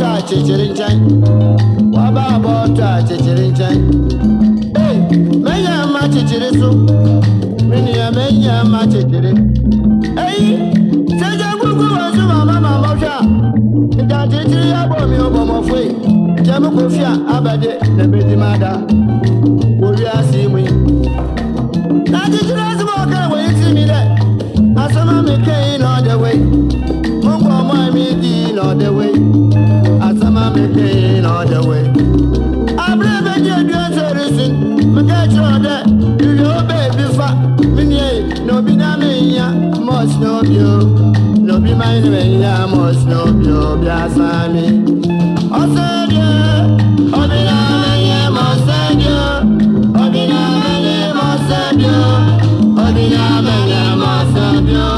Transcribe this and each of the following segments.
bọ́ọ̀tù àchìchìrì nchẹ́ wà bá bọ́ọ̀tù àchìchìrì nchẹ́ ee mẹ́nyà má chìchìrì so mẹ́nyà mẹ́nyà má chìchìrì eyi sẹ́jà gbogbo wà sùn màmá màmá fíà ìjà chìchìrì yà bọ̀ mí ọ̀bọ̀ mọ̀ fún yìí jẹ́mu kò fíà abẹ́dẹ́ ẹ̀bẹ́dì má dá orí àsìmù yìí. Jordan, you your minye, no be na minya, must know you, no be mine minya, must know you, biasami. Osedio, obina minya,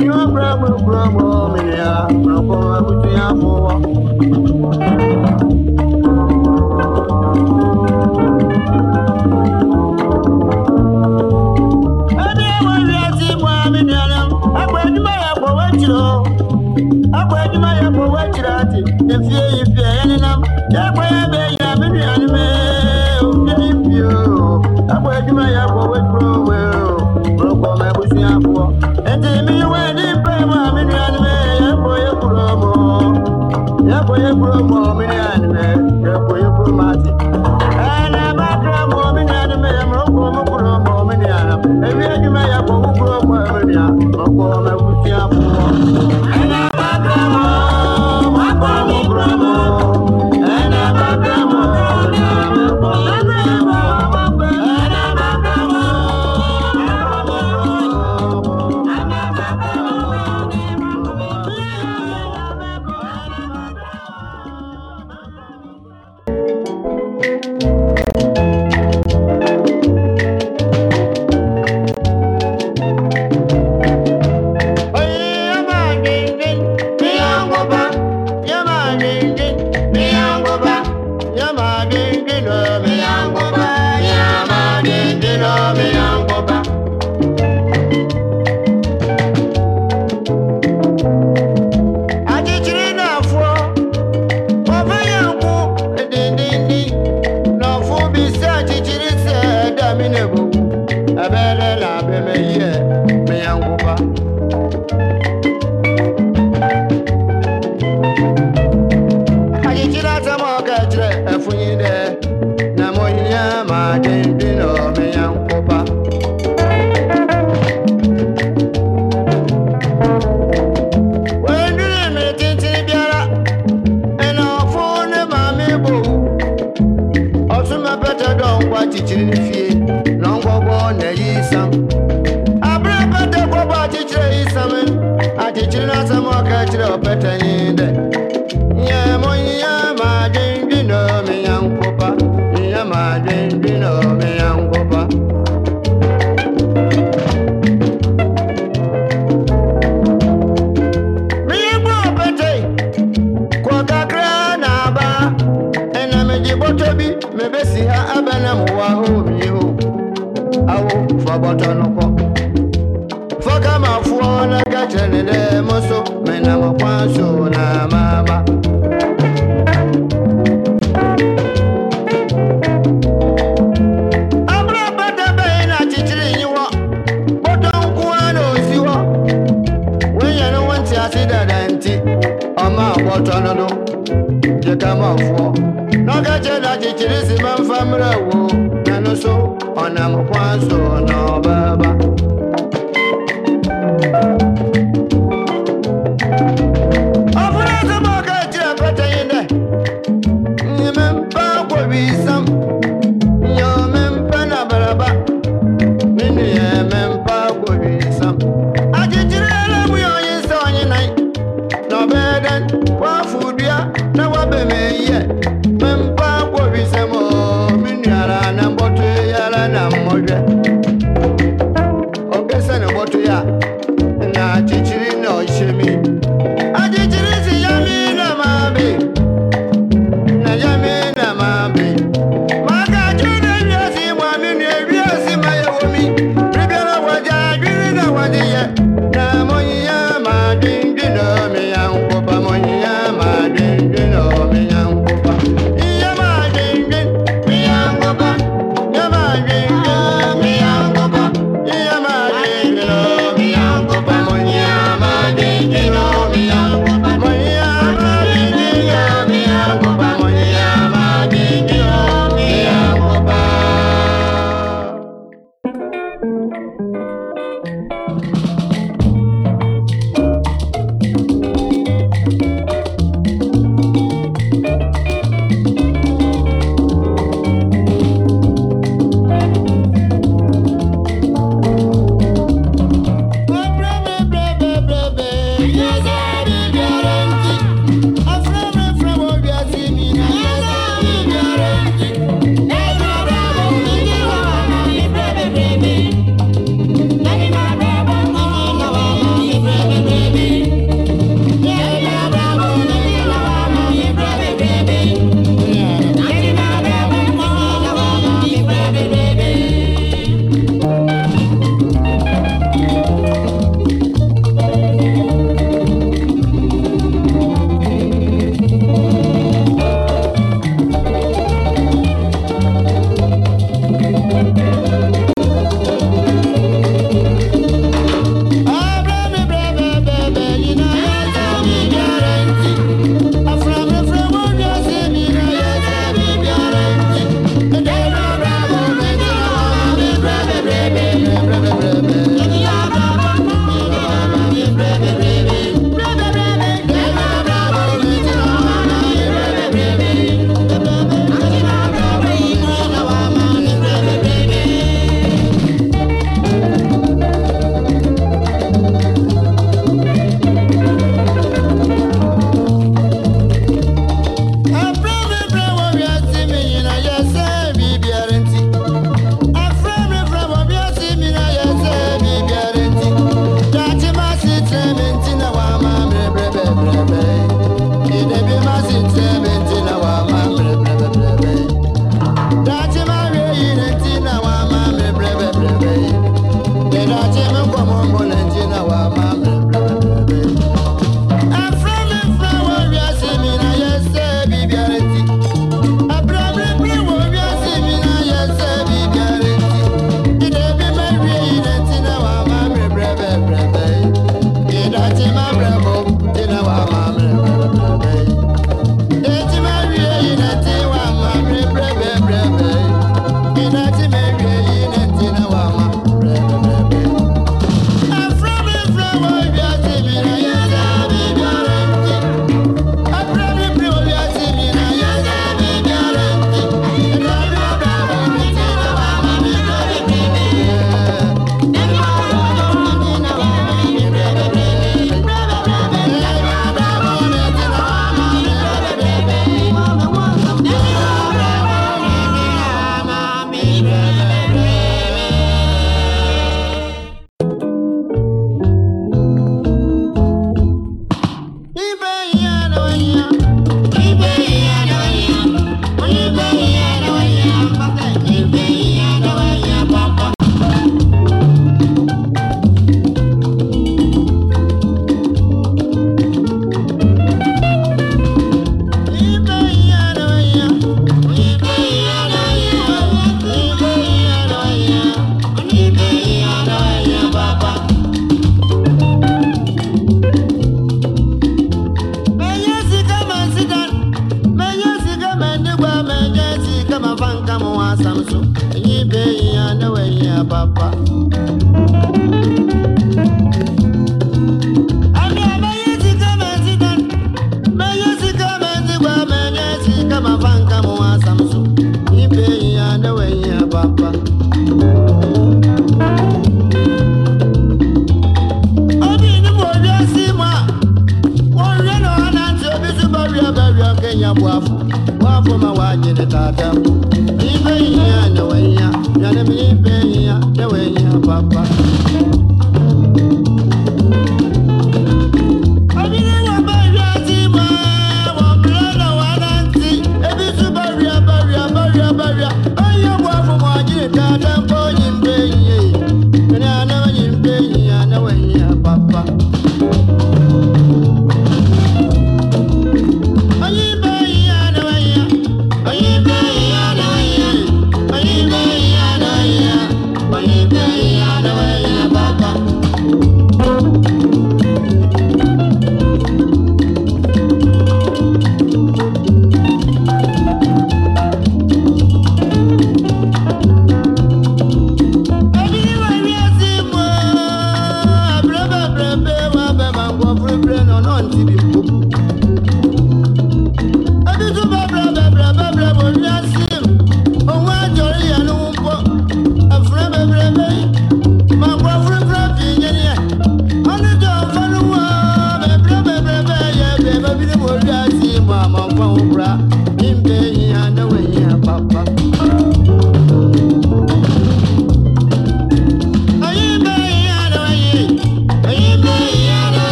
Minha brama, brama, minha brama, minha brama, minha brama, mwana no oh, n'obaba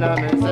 Parlament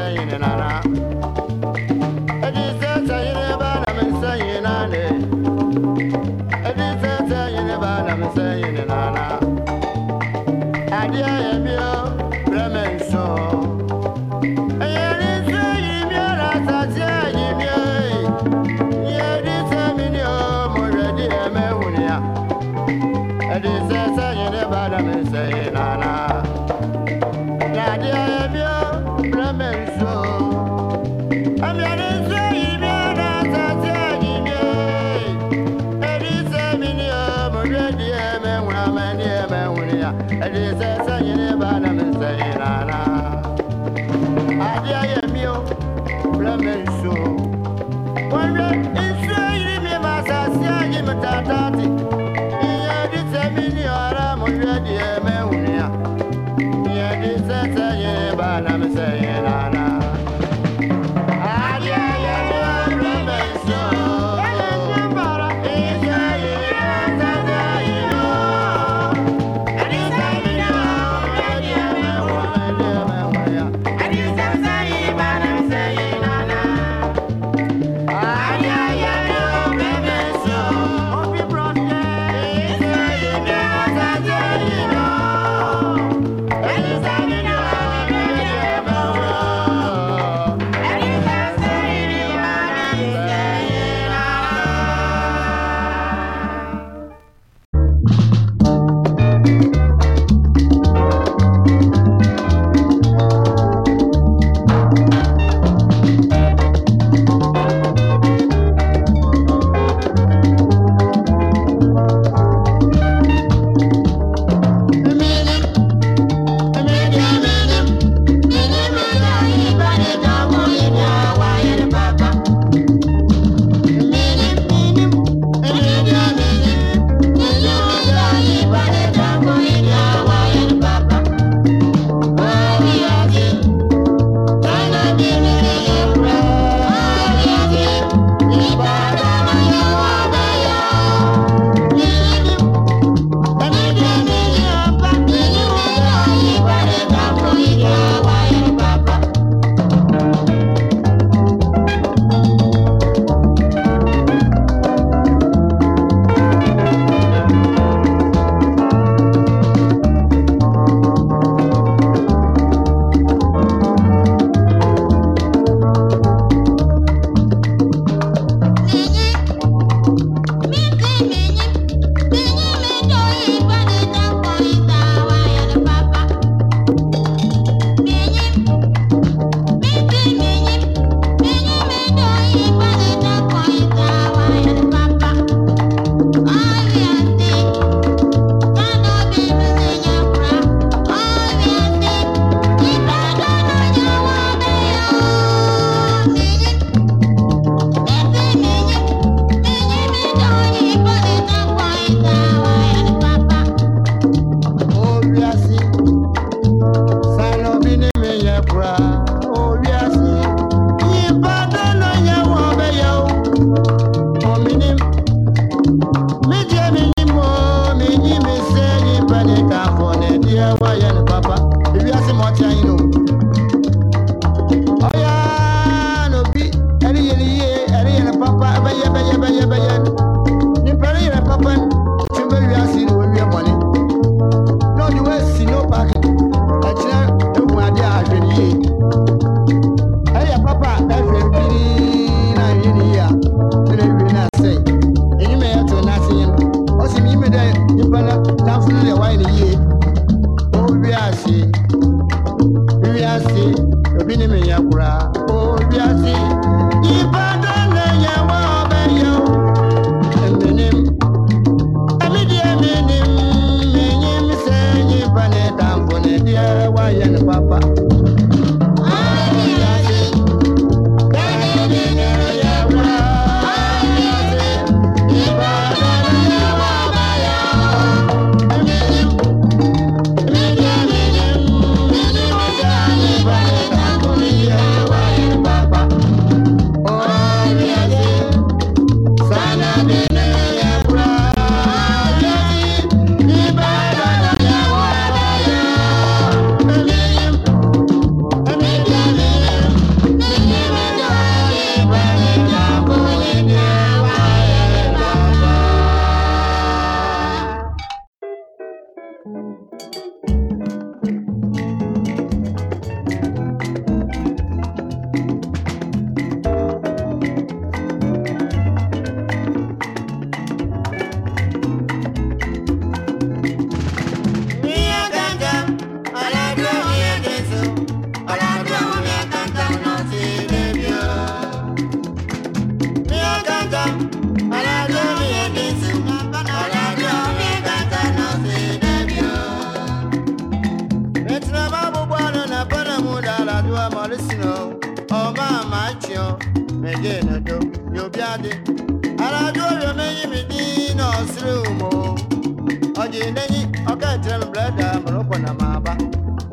ji n'enyi ọkatel bleda moroko na maba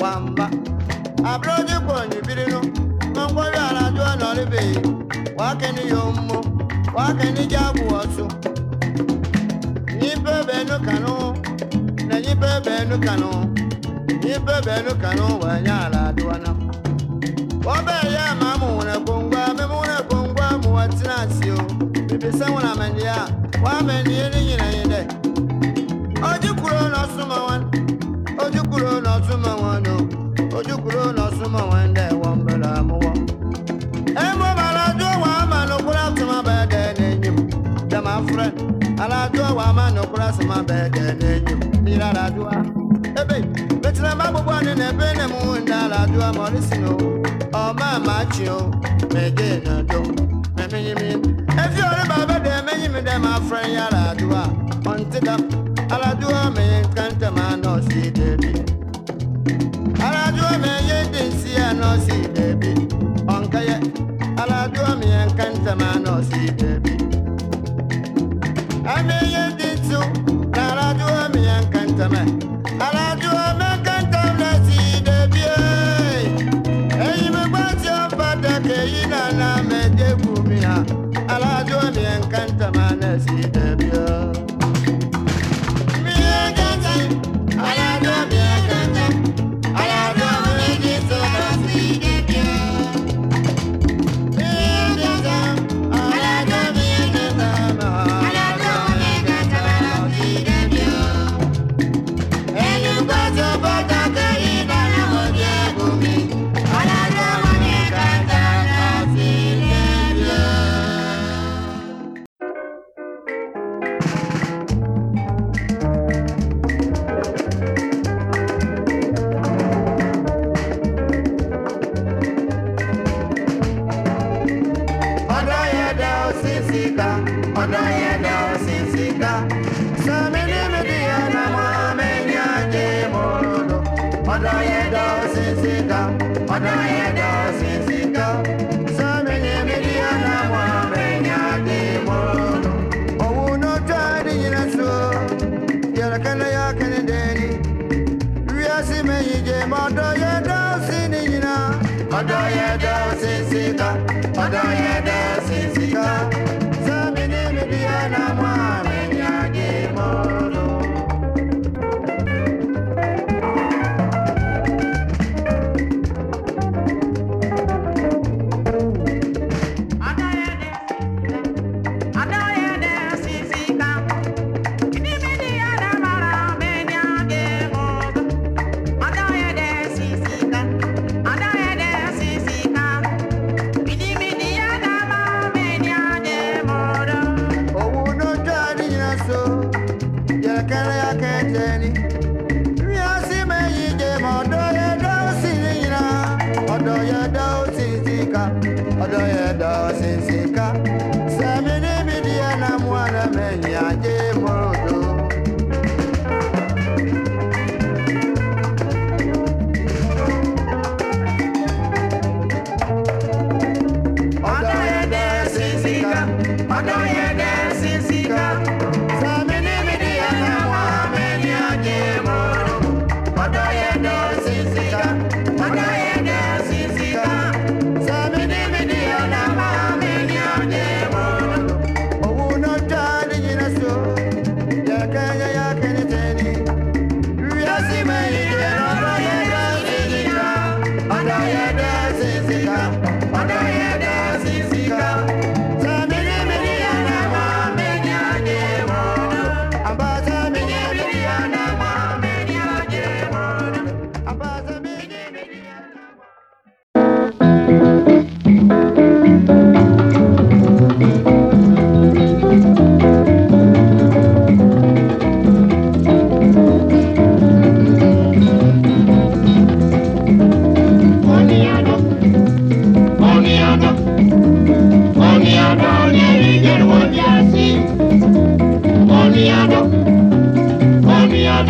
wamba abroji kwonyi birinu mangwari alaju ọnọribeyi wakeni yommo wakeni jabu ọsu nyipe benu kanu na nyipe benu kanu nyipe benu kanu wanya aladuwana wobe ya mamu wuna kongwa memu wuna kongwa muwatinasi Bibi bibisa wuna mendia wamenye ni nyina nyina mama no kura sama bede de nyu mira la dua ebe betra ma bobo ne ne be ne mu I do a morisino Oh my chio mege na do me me yimi efi ore baba de me yimi de my friend ya la dua onti da ala a me kanta ma no si de bi ala a me ye de si ya no baby. Uncle, bi onka ye ala dua can't a man no see baby. I Ameye de Amen.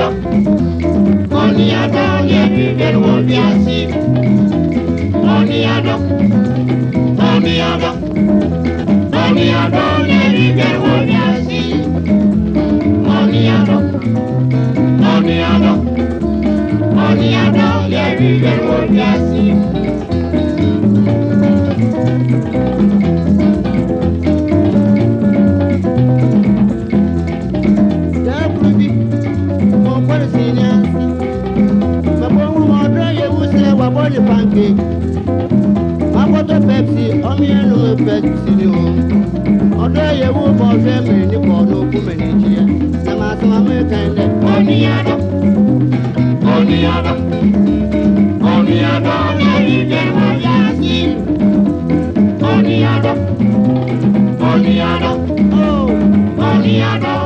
lọ. Oni adọ yẹ bíbélì wo bí a sí. Oni adọ, oni adọ, oni adọ yẹ bíbélì wo bí a sí. Oni adọ, oni adọ, oni adọ yẹ bíbélì wo bí a pancake makoto pepsi I'm here to mi pepsi ni o ọdọ ẹyẹwò bọ ọfẹ mi nípa ọdún okùn mi nìjíríà ẹ máa sọ ma mi kàn dẹ. oníyàdá oníyàdá oníyàdá ọlẹ́yìn jẹ́ wọ́n yá sí oníyàdá oníyàdá oníyàdá.